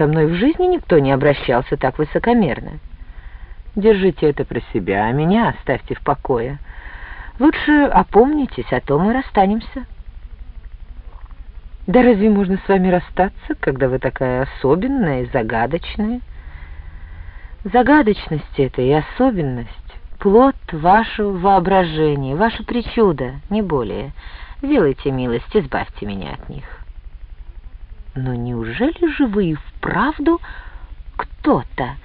со мной в жизни никто не обращался так высокомерно. Держите это про себя, а меня оставьте в покое. Лучше опомнитесь, а то мы расстанемся. Да разве можно с вами расстаться, когда вы такая особенная и загадочная? Загадочность это и особенность — плод вашего воображения, ваша причуда, не более. Сделайте милость, избавьте меня от них. Но неужели же вы и вправду кто-то?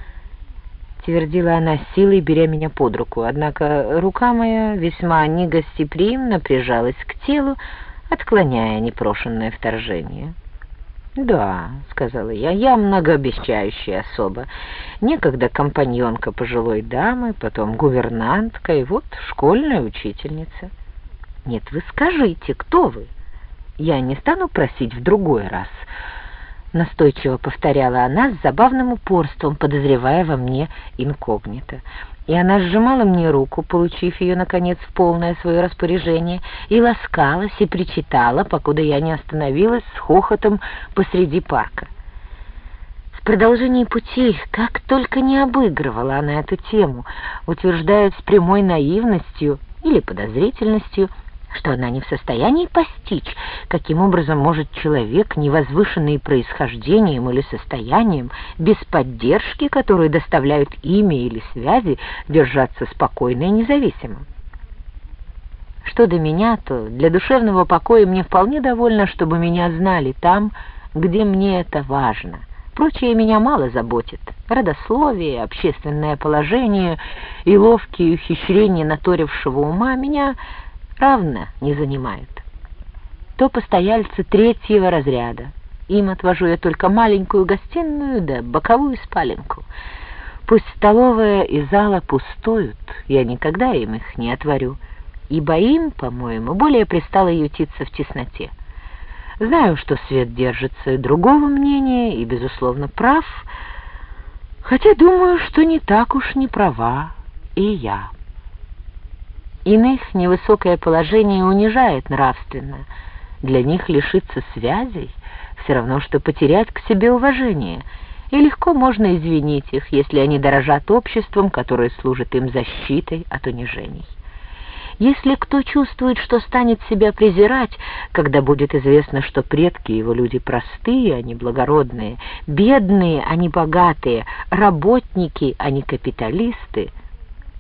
Твердила она силой, беря меня под руку. Однако рука моя весьма негостеприимно прижалась к телу, отклоняя непрошенное вторжение. «Да», — сказала я, — «я многообещающая особа. Некогда компаньонка пожилой дамы, потом гувернантка и вот школьная учительница». «Нет, вы скажите, кто вы? Я не стану просить в другой раз». Настойчиво повторяла она с забавным упорством, подозревая во мне инкогнито и она сжимала мне руку, получив ее, наконец, в полное свое распоряжение, и ласкалась и причитала, покуда я не остановилась с хохотом посреди парка. В продолжении пути, как только не обыгрывала она эту тему, утверждая с прямой наивностью или подозрительностью, что она не в состоянии постичь, каким образом может человек, невозвышенный происхождением или состоянием, без поддержки, которую доставляют имя или связи, держаться спокойно и независимо. Что до меня, то для душевного покоя мне вполне довольно, чтобы меня знали там, где мне это важно. Прочее меня мало заботит. Родословие, общественное положение и ловкие ухищрения наторившего ума меня равно не занимают. То постояльцы третьего разряда. Им отвожу я только маленькую гостиную да боковую спаленку. Пусть столовая и зала пустуют, я никогда им их не отворю, ибо им, по-моему, более пристало ютиться в тесноте. Знаю, что свет держится другого мнения, и, безусловно, прав, хотя думаю, что не так уж не права и я». Иных невысокое положение унижает нравственно. Для них лишиться связей все равно, что потерять к себе уважение, и легко можно извинить их, если они дорожат обществом, которое служит им защитой от унижений. Если кто чувствует, что станет себя презирать, когда будет известно, что предки его люди простые, а не благородные, бедные, а не богатые, работники, а не капиталисты —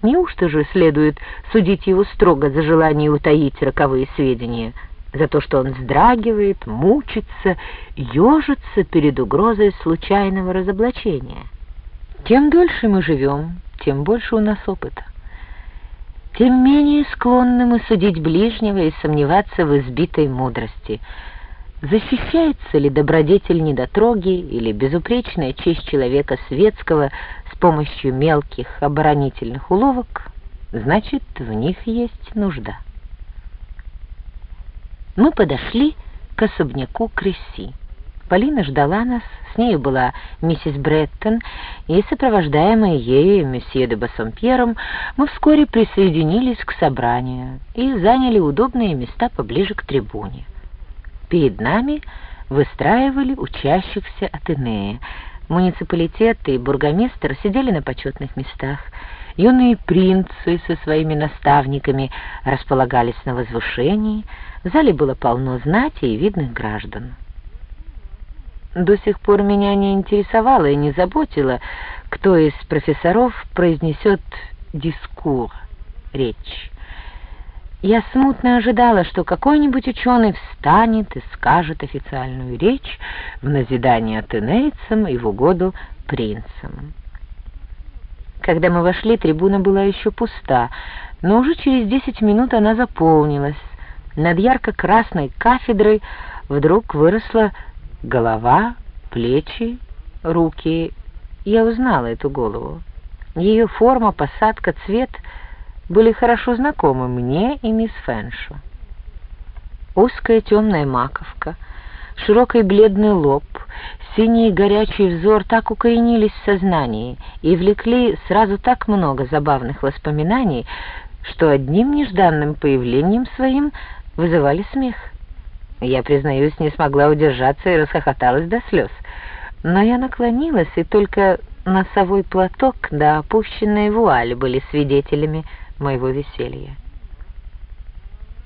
Неужто же следует судить его строго за желание утаить роковые сведения, за то, что он вздрагивает, мучится, ежится перед угрозой случайного разоблачения? Тем дольше мы живем, тем больше у нас опыта. Тем менее склонны мы судить ближнего и сомневаться в избитой мудрости. Защищается ли добродетель недотроги или безупречная честь человека светского с помощью мелких оборонительных уловок, значит, в них есть нужда. Мы подошли к особняку Кресси. Полина ждала нас, с нею была миссис Бреттон, и, сопровождаемые ею месье де Бассомпьером, мы вскоре присоединились к собранию и заняли удобные места поближе к трибуне. Перед нами выстраивали учащихся Атенея, Муниципалитет и бургомистр сидели на почетных местах. Юные принцы со своими наставниками располагались на возвышении. В зале было полно знати и видных граждан. До сих пор меня не интересовало и не заботило, кто из профессоров произнесет дискур, речь. Я смутно ожидала, что какой-нибудь ученый встанет и скажет официальную речь в назидание атенейцам и в угоду принцам. Когда мы вошли, трибуна была еще пуста, но уже через десять минут она заполнилась. Над ярко-красной кафедрой вдруг выросла голова, плечи, руки. Я узнала эту голову. Ее форма, посадка, цвет — были хорошо знакомы мне и мисс Фэншу. Узкая темная маковка, широкий бледный лоб, синий горячий взор так укоренились в сознании и влекли сразу так много забавных воспоминаний, что одним нежданным появлением своим вызывали смех. Я, признаюсь, не смогла удержаться и расхохоталась до слез. Но я наклонилась, и только носовой платок да опущенная вуаль были свидетелями моего веселья.